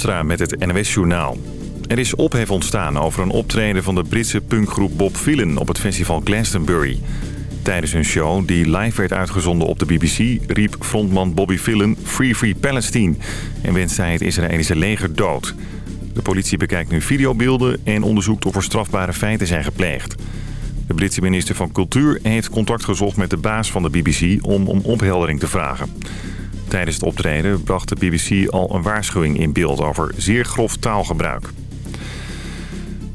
Met het NOS-journaal. Er is ophef ontstaan over een optreden van de Britse punkgroep Bob Villen op het festival Glastonbury. Tijdens een show die live werd uitgezonden op de BBC... riep frontman Bobby Villen Free Free Palestine... en wenste hij het Israëlische leger dood. De politie bekijkt nu videobeelden en onderzoekt of er strafbare feiten zijn gepleegd. De Britse minister van Cultuur heeft contact gezocht met de baas van de BBC... om om opheldering te vragen. Tijdens het optreden bracht de BBC al een waarschuwing in beeld over zeer grof taalgebruik.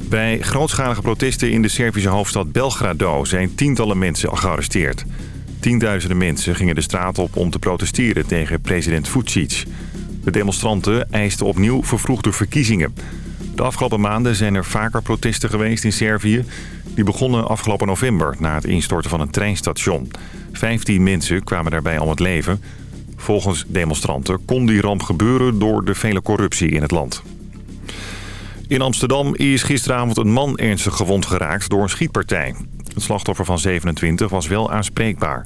Bij grootschalige protesten in de Servische hoofdstad Belgrado zijn tientallen mensen gearresteerd. Tienduizenden mensen gingen de straat op om te protesteren tegen president Vucic. De demonstranten eisten opnieuw vervroegde verkiezingen. De afgelopen maanden zijn er vaker protesten geweest in Servië. Die begonnen afgelopen november na het instorten van een treinstation. Vijftien mensen kwamen daarbij om het leven. Volgens demonstranten kon die ramp gebeuren door de vele corruptie in het land. In Amsterdam is gisteravond een man ernstig gewond geraakt door een schietpartij. Het slachtoffer van 27 was wel aanspreekbaar.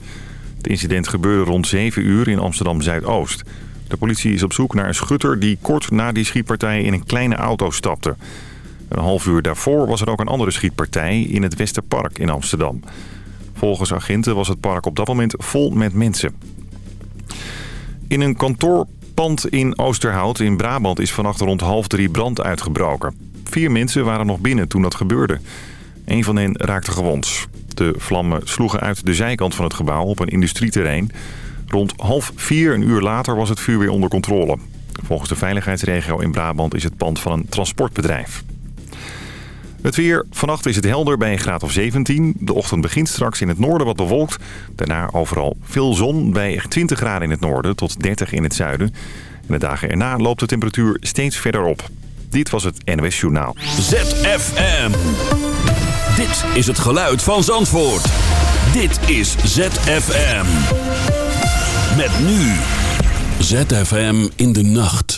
Het incident gebeurde rond 7 uur in Amsterdam-Zuidoost. De politie is op zoek naar een schutter die kort na die schietpartij in een kleine auto stapte. Een half uur daarvoor was er ook een andere schietpartij in het Westerpark in Amsterdam. Volgens agenten was het park op dat moment vol met mensen. In een kantoorpand in Oosterhout in Brabant is vannacht rond half drie brand uitgebroken. Vier mensen waren nog binnen toen dat gebeurde. Een van hen raakte gewond. De vlammen sloegen uit de zijkant van het gebouw op een industrieterrein. Rond half vier, een uur later, was het vuur weer onder controle. Volgens de veiligheidsregio in Brabant is het pand van een transportbedrijf. Het weer. Vannacht is het helder bij een graad of 17. De ochtend begint straks in het noorden wat bewolkt. Daarna overal veel zon bij 20 graden in het noorden tot 30 in het zuiden. En de dagen erna loopt de temperatuur steeds verder op. Dit was het NOS Journaal. ZFM. Dit is het geluid van Zandvoort. Dit is ZFM. Met nu. ZFM in de nacht.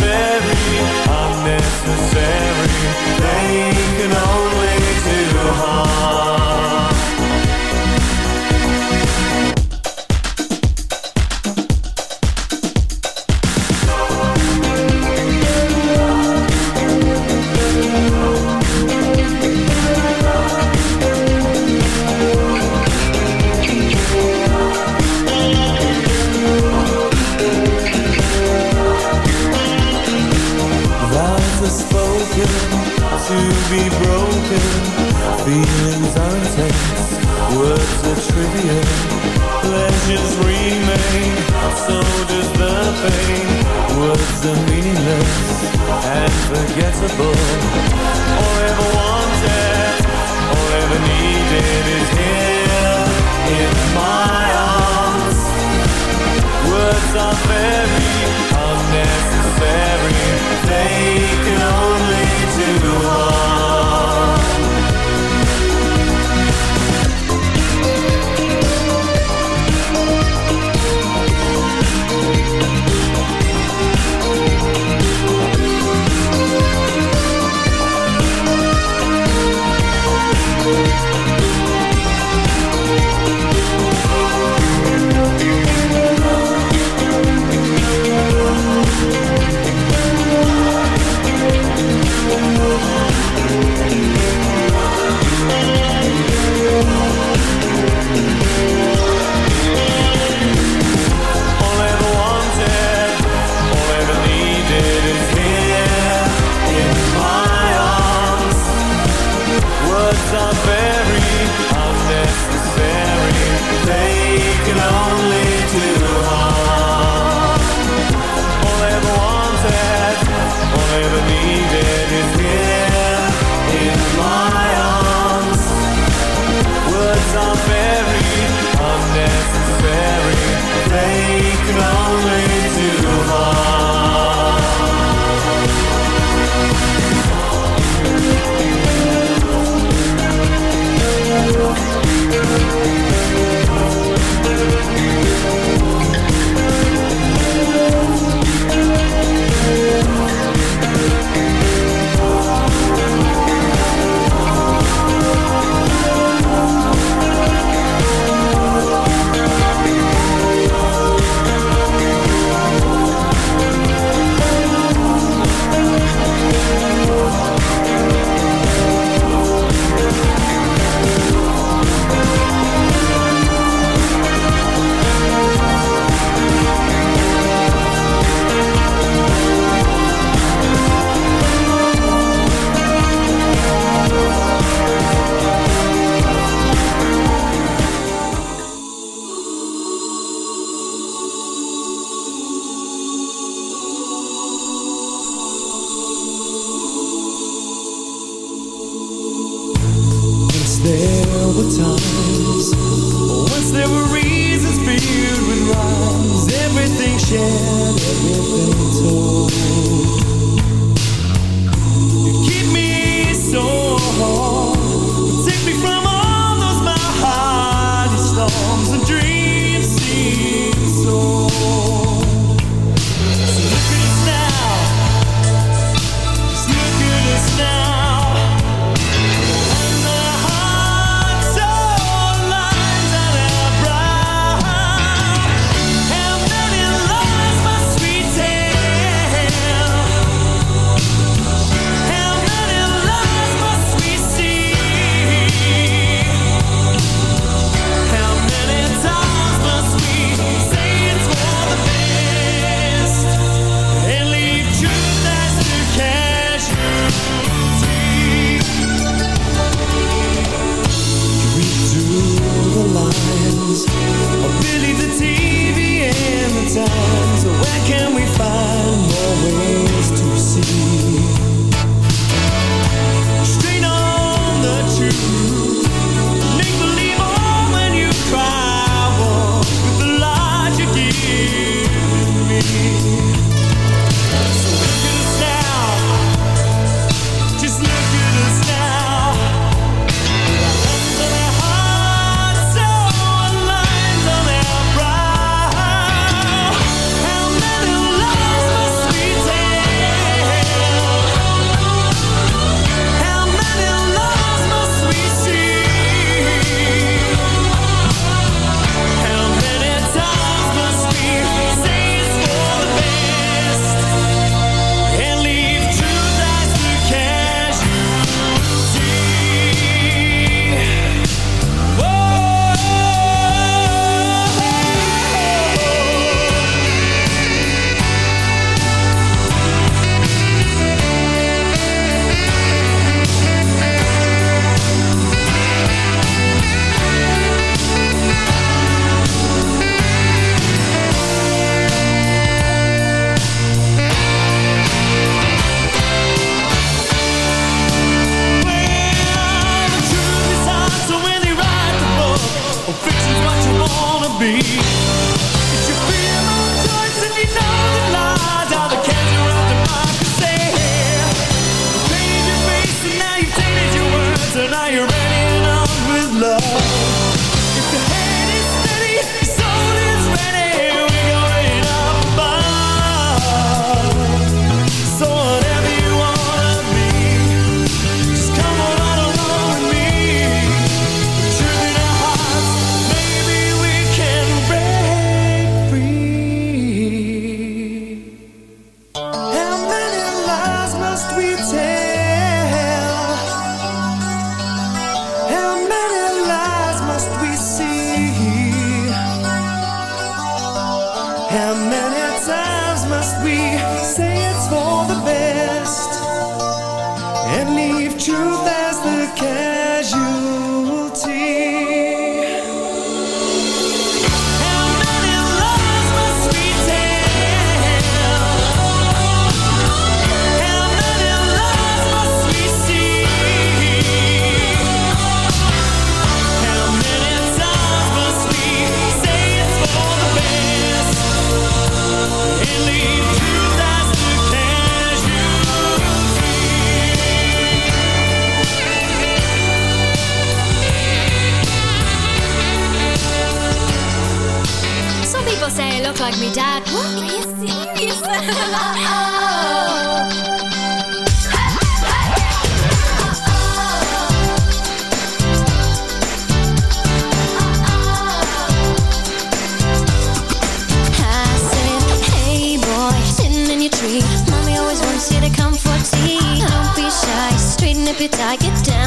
very unnecessary. They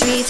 treats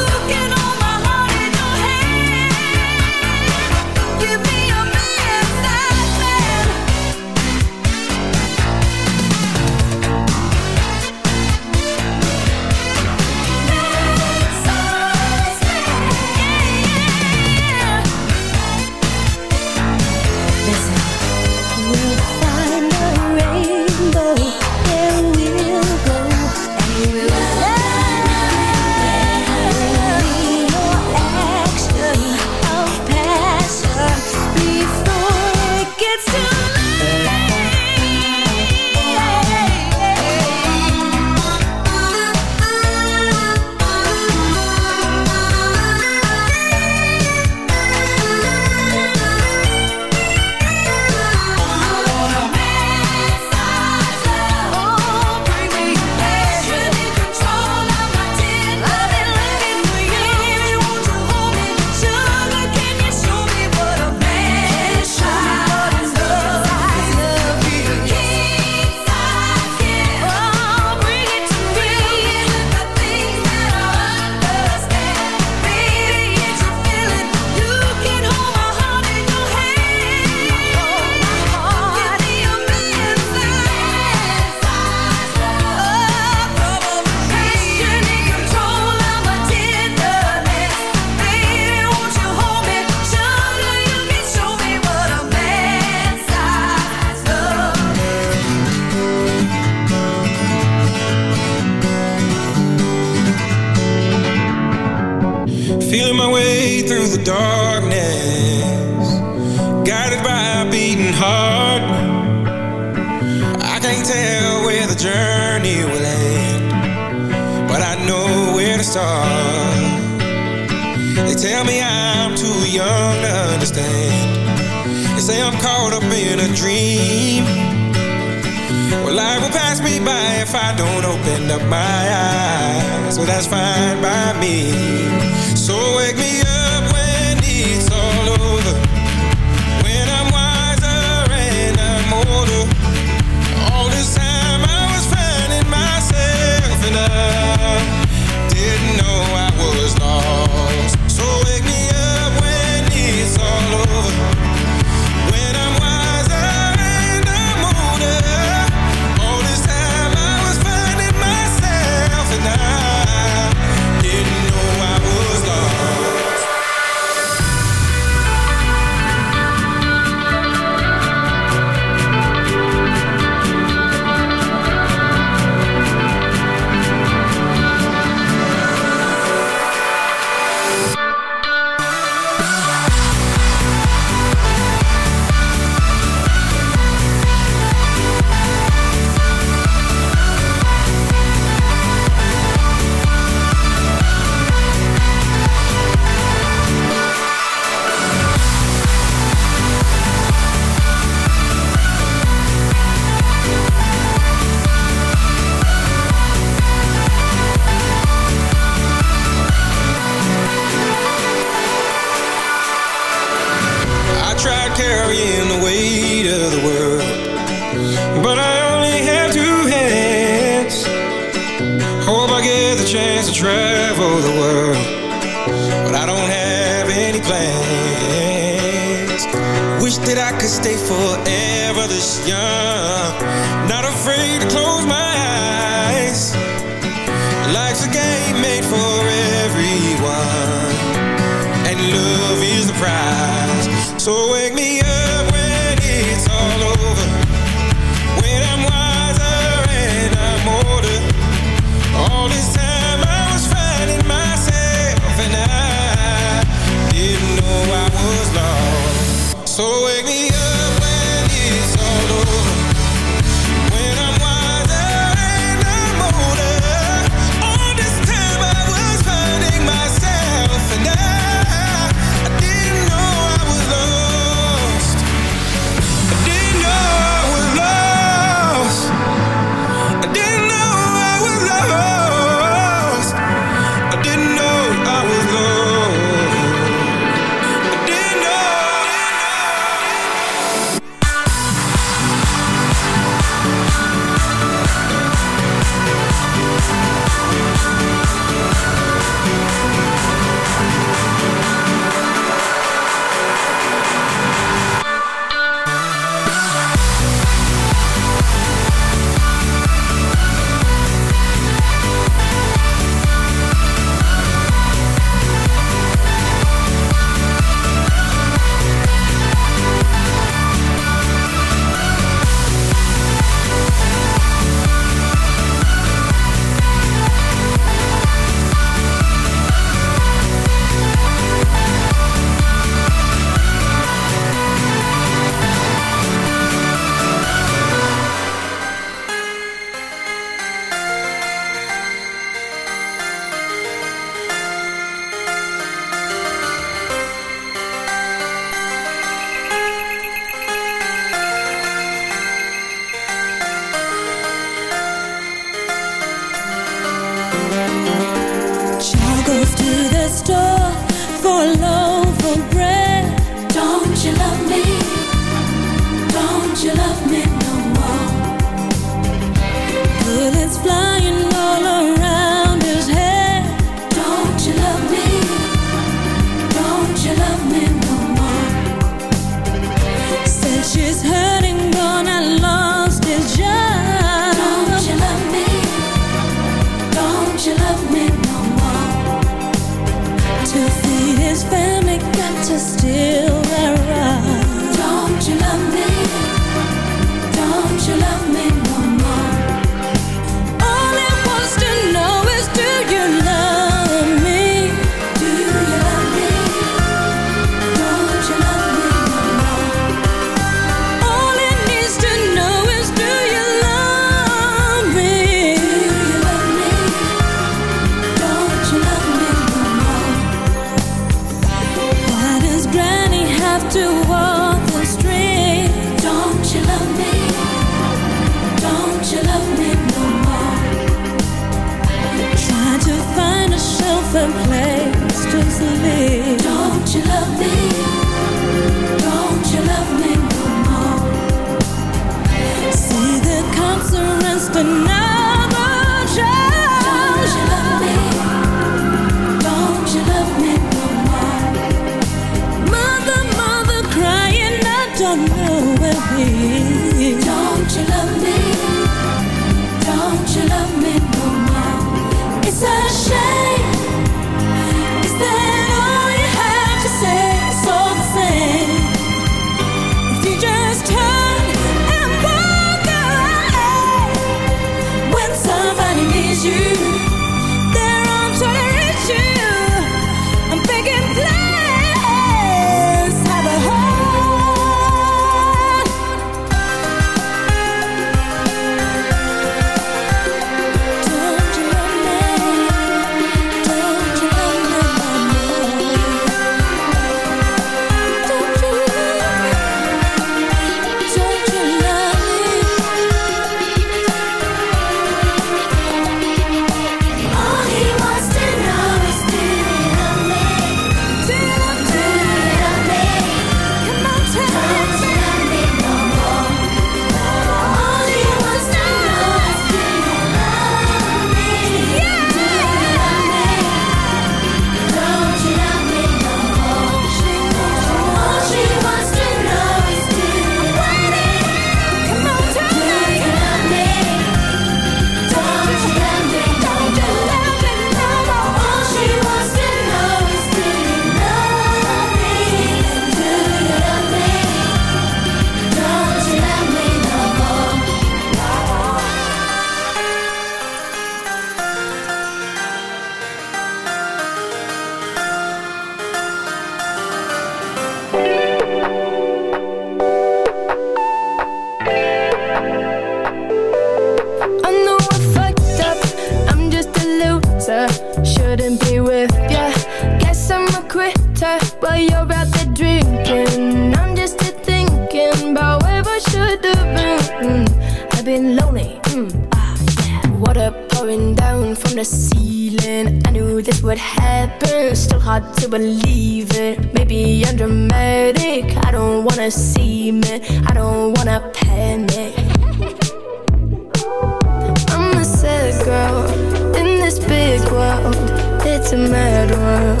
a mad world.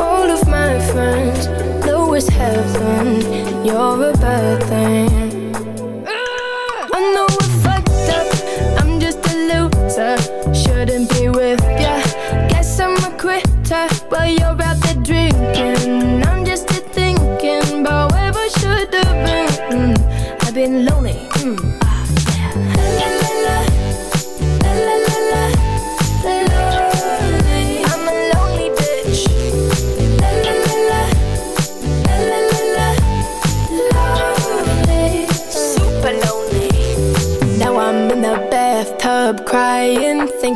All of my friends know it's heaven. You're a bad thing.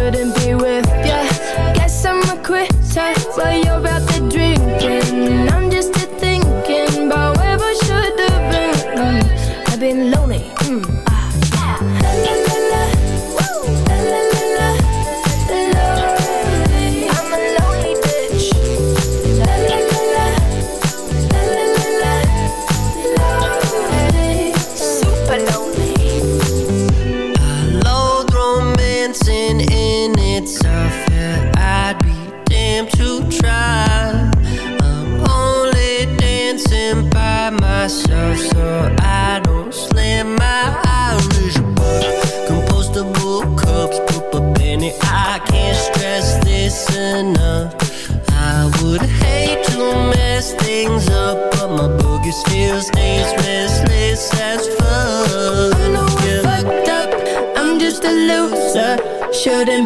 couldn't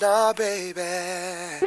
original, baby.